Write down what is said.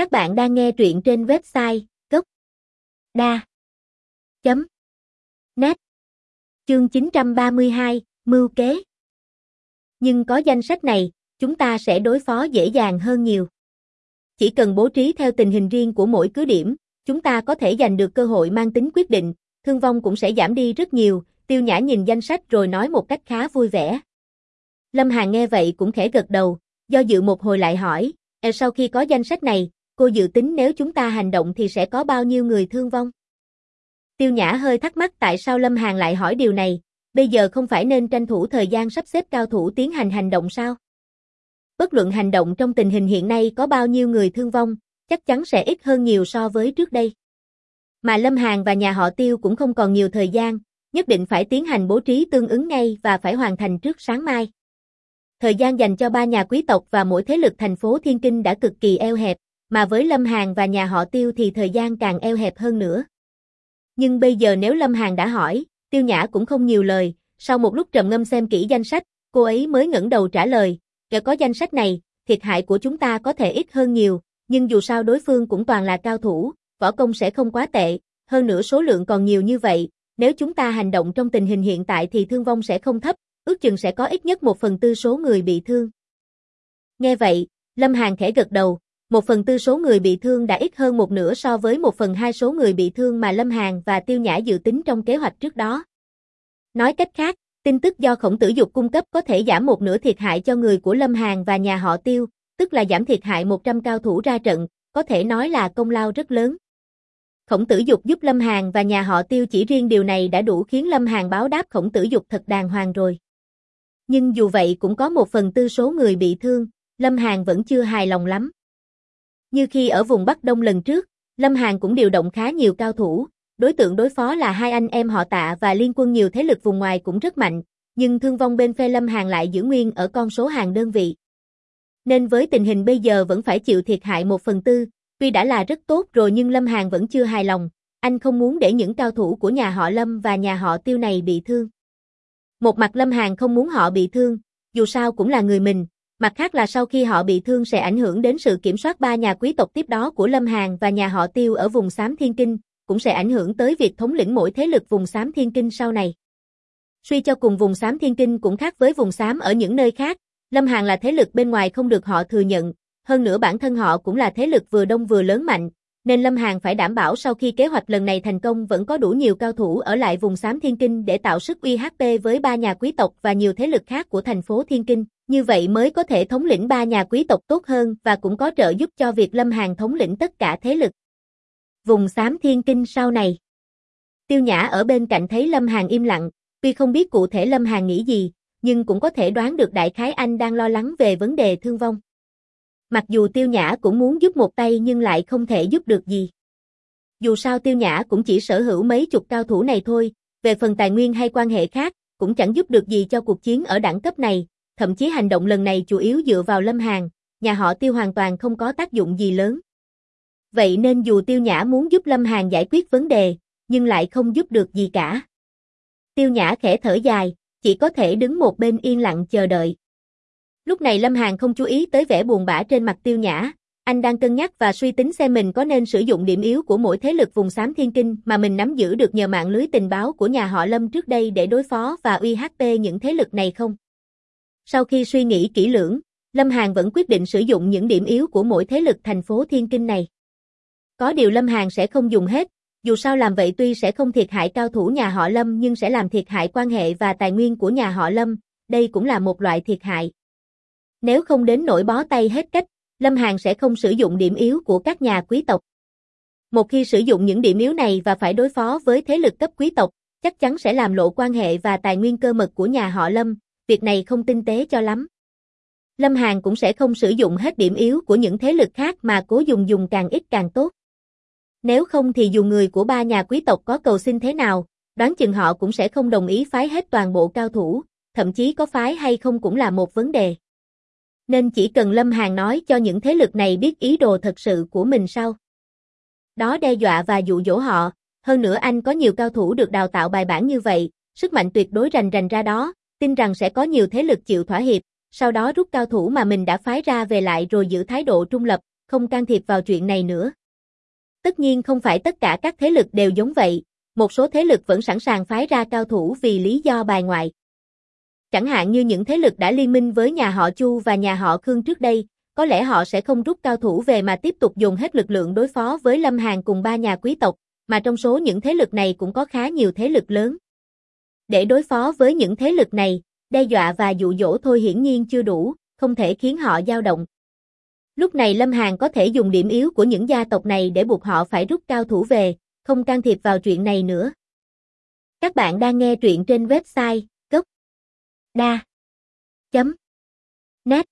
Các bạn đang nghe truyện trên website gốc đa chấm net chương 932, mưu kế. Nhưng có danh sách này, chúng ta sẽ đối phó dễ dàng hơn nhiều. Chỉ cần bố trí theo tình hình riêng của mỗi cứ điểm, chúng ta có thể giành được cơ hội mang tính quyết định, thương vong cũng sẽ giảm đi rất nhiều, tiêu nhã nhìn danh sách rồi nói một cách khá vui vẻ. Lâm Hà nghe vậy cũng khẽ gật đầu, do dự một hồi lại hỏi, e sau khi có danh sách này, cô dự tính nếu chúng ta hành động thì sẽ có bao nhiêu người thương vong? Tiêu Nhã hơi thắc mắc tại sao Lâm Hàn lại hỏi điều này, bây giờ không phải nên tranh thủ thời gian sắp xếp cao thủ tiến hành hành động sao? Bất luận hành động trong tình hình hiện nay có bao nhiêu người thương vong, chắc chắn sẽ ít hơn nhiều so với trước đây. Mà Lâm Hàn và nhà họ Tiêu cũng không còn nhiều thời gian, nhất định phải tiến hành bố trí tương ứng ngay và phải hoàn thành trước sáng mai. Thời gian dành cho ba nhà quý tộc và mỗi thế lực thành phố Thiên Kinh đã cực kỳ eo hẹp, mà với Lâm Hàn và nhà họ Tiêu thì thời gian càng eo hẹp hơn nữa. Nhưng bây giờ nếu Lâm Hàn đã hỏi, Tiêu Nhã cũng không nhiều lời, sau một lúc trầm ngâm xem kỹ danh sách, cô ấy mới ngẩng đầu trả lời, kể có danh sách này, thiệt hại của chúng ta có thể ít hơn nhiều, nhưng dù sao đối phương cũng toàn là cao thủ, võ công sẽ không quá tệ, hơn nữa số lượng còn nhiều như vậy, nếu chúng ta hành động trong tình hình hiện tại thì thương vong sẽ không thấp, ước chừng sẽ có ít nhất một phần tư số người bị thương. Nghe vậy, Lâm Hàn khẽ gật đầu, một phần tư số người bị thương đã ít hơn một nửa so với một phần hai số người bị thương mà Lâm Hàn và Tiêu Nhã dự tính trong kế hoạch trước đó. Nói cách khác, tin tức do khổng tử dục cung cấp có thể giảm một nửa thiệt hại cho người của Lâm Hàn và nhà họ Tiêu, tức là giảm thiệt hại 100 cao thủ ra trận, có thể nói là công lao rất lớn. Khổng tử dục giúp Lâm Hàn và nhà họ Tiêu chỉ riêng điều này đã đủ khiến Lâm Hàn báo đáp khổng tử dục thật đàng hoàng rồi. Nhưng dù vậy cũng có một phần tư số người bị thương, Lâm Hàn vẫn chưa hài lòng lắm. Như khi ở vùng Bắc Đông lần trước, Lâm Hàn cũng điều động khá nhiều cao thủ, đối tượng đối phó là hai anh em họ tạ và liên quân nhiều thế lực vùng ngoài cũng rất mạnh, nhưng thương vong bên phe Lâm Hàn lại giữ nguyên ở con số hàng đơn vị. Nên với tình hình bây giờ vẫn phải chịu thiệt hại một phần tư, tuy đã là rất tốt rồi nhưng Lâm Hàn vẫn chưa hài lòng, anh không muốn để những cao thủ của nhà họ Lâm và nhà họ Tiêu này bị thương. Một mặt Lâm Hàn không muốn họ bị thương, dù sao cũng là người mình, mặt khác là sau khi họ bị thương sẽ ảnh hưởng đến sự kiểm soát ba nhà quý tộc tiếp đó của Lâm Hàn và nhà họ Tiêu ở vùng xám Thiên Kinh, cũng sẽ ảnh hưởng tới việc thống lĩnh mỗi thế lực vùng xám Thiên Kinh sau này. Suy cho cùng vùng xám Thiên Kinh cũng khác với vùng xám ở những nơi khác, Lâm Hàn là thế lực bên ngoài không được họ thừa nhận, hơn nữa bản thân họ cũng là thế lực vừa đông vừa lớn mạnh, nên Lâm Hàn phải đảm bảo sau khi kế hoạch lần này thành công vẫn có đủ nhiều cao thủ ở lại vùng xám Thiên Kinh để tạo sức uy HP với ba nhà quý tộc và nhiều thế lực khác của thành phố Thiên Kinh, như vậy mới có thể thống lĩnh ba nhà quý tộc tốt hơn và cũng có trợ giúp cho việc Lâm Hàn thống lĩnh tất cả thế lực. Vùng xám Thiên Kinh sau này Tiêu Nhã ở bên cạnh thấy Lâm Hàn im lặng, tuy không biết cụ thể Lâm Hàn nghĩ gì, nhưng cũng có thể đoán được đại khái anh đang lo lắng về vấn đề thương vong. Mặc dù Tiêu Nhã cũng muốn giúp một tay nhưng lại không thể giúp được gì. Dù sao Tiêu Nhã cũng chỉ sở hữu mấy chục cao thủ này thôi, về phần tài nguyên hay quan hệ khác, cũng chẳng giúp được gì cho cuộc chiến ở đẳng cấp này, thậm chí hành động lần này chủ yếu dựa vào Lâm Hàn, nhà họ Tiêu hoàn toàn không có tác dụng gì lớn. Vậy nên dù Tiêu Nhã muốn giúp Lâm Hàn giải quyết vấn đề, nhưng lại không giúp được gì cả. Tiêu Nhã khẽ thở dài, chỉ có thể đứng một bên yên lặng chờ đợi. Lúc này Lâm Hàn không chú ý tới vẻ buồn bã trên mặt tiêu nhã, anh đang cân nhắc và suy tính xem mình có nên sử dụng điểm yếu của mỗi thế lực vùng xám thiên kinh mà mình nắm giữ được nhờ mạng lưới tình báo của nhà họ Lâm trước đây để đối phó và uy HP những thế lực này không. Sau khi suy nghĩ kỹ lưỡng, Lâm Hàn vẫn quyết định sử dụng những điểm yếu của mỗi thế lực thành phố thiên kinh này. Có điều Lâm Hàn sẽ không dùng hết, dù sao làm vậy tuy sẽ không thiệt hại cao thủ nhà họ Lâm nhưng sẽ làm thiệt hại quan hệ và tài nguyên của nhà họ Lâm, đây cũng là một loại thiệt hại. Nếu không đến nỗi bó tay hết cách, Lâm Hàn sẽ không sử dụng điểm yếu của các nhà quý tộc. Một khi sử dụng những điểm yếu này và phải đối phó với thế lực cấp quý tộc, chắc chắn sẽ làm lộ quan hệ và tài nguyên cơ mật của nhà họ Lâm, việc này không tinh tế cho lắm. Lâm Hàn cũng sẽ không sử dụng hết điểm yếu của những thế lực khác mà cố dùng dùng càng ít càng tốt. Nếu không thì dù người của ba nhà quý tộc có cầu xin thế nào, đoán chừng họ cũng sẽ không đồng ý phái hết toàn bộ cao thủ, thậm chí có phái hay không cũng là một vấn đề nên chỉ cần Lâm Hàn nói cho những thế lực này biết ý đồ thật sự của mình sau. Đó đe dọa và dụ dỗ họ, hơn nữa anh có nhiều cao thủ được đào tạo bài bản như vậy, sức mạnh tuyệt đối rành rành ra đó, tin rằng sẽ có nhiều thế lực chịu thỏa hiệp, sau đó rút cao thủ mà mình đã phái ra về lại rồi giữ thái độ trung lập, không can thiệp vào chuyện này nữa. Tất nhiên không phải tất cả các thế lực đều giống vậy, một số thế lực vẫn sẵn sàng phái ra cao thủ vì lý do bài ngoại. Chẳng hạn như những thế lực đã liên minh với nhà họ Chu và nhà họ Khương trước đây, có lẽ họ sẽ không rút cao thủ về mà tiếp tục dùng hết lực lượng đối phó với Lâm Hàn cùng ba nhà quý tộc, mà trong số những thế lực này cũng có khá nhiều thế lực lớn. Để đối phó với những thế lực này, đe dọa và dụ dỗ thôi hiển nhiên chưa đủ, không thể khiến họ dao động. Lúc này Lâm Hàn có thể dùng điểm yếu của những gia tộc này để buộc họ phải rút cao thủ về, không can thiệp vào chuyện này nữa. Các bạn đang nghe truyện trên website đa chấm net